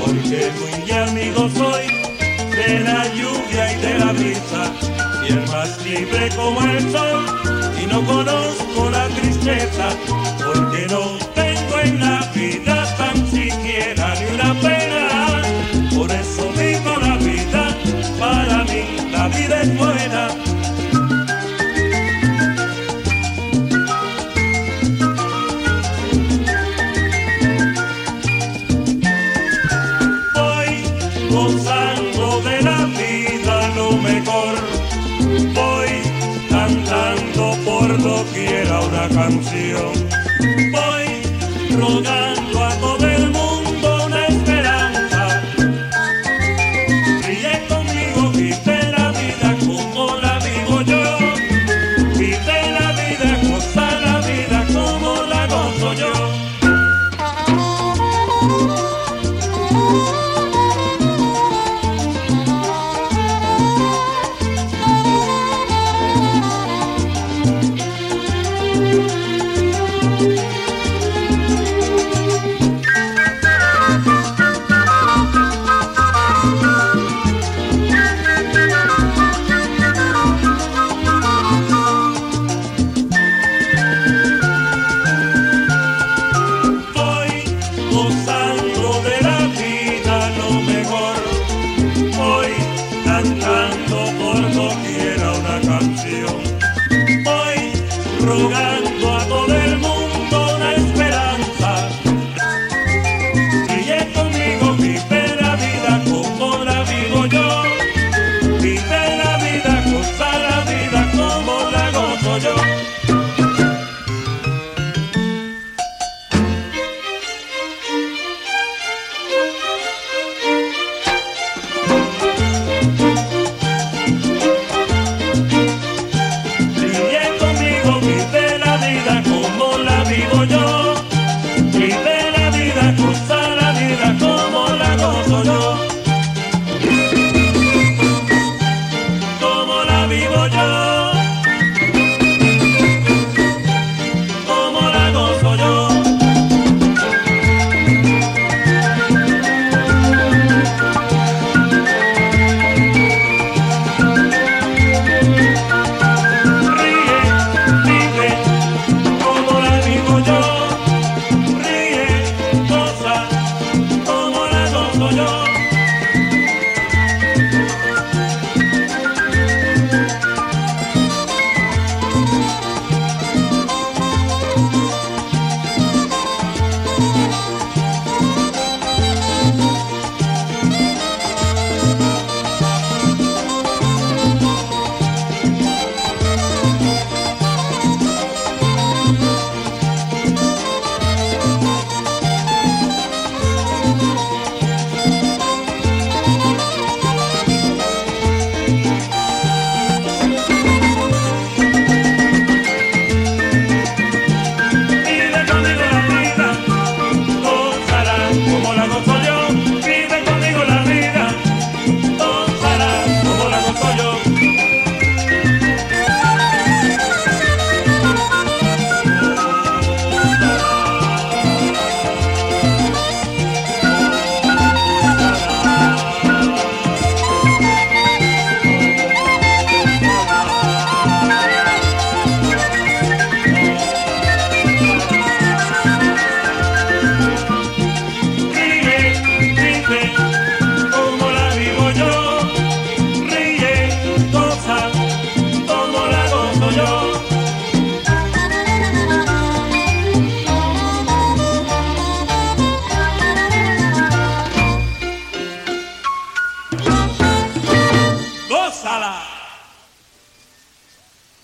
porque muy amigo soy de la lluvia y de la brisa, y el más libre como el sol, y no conozco la tristeza, porque no por doquiera una canción. Voy rogando rogar. vivo yo.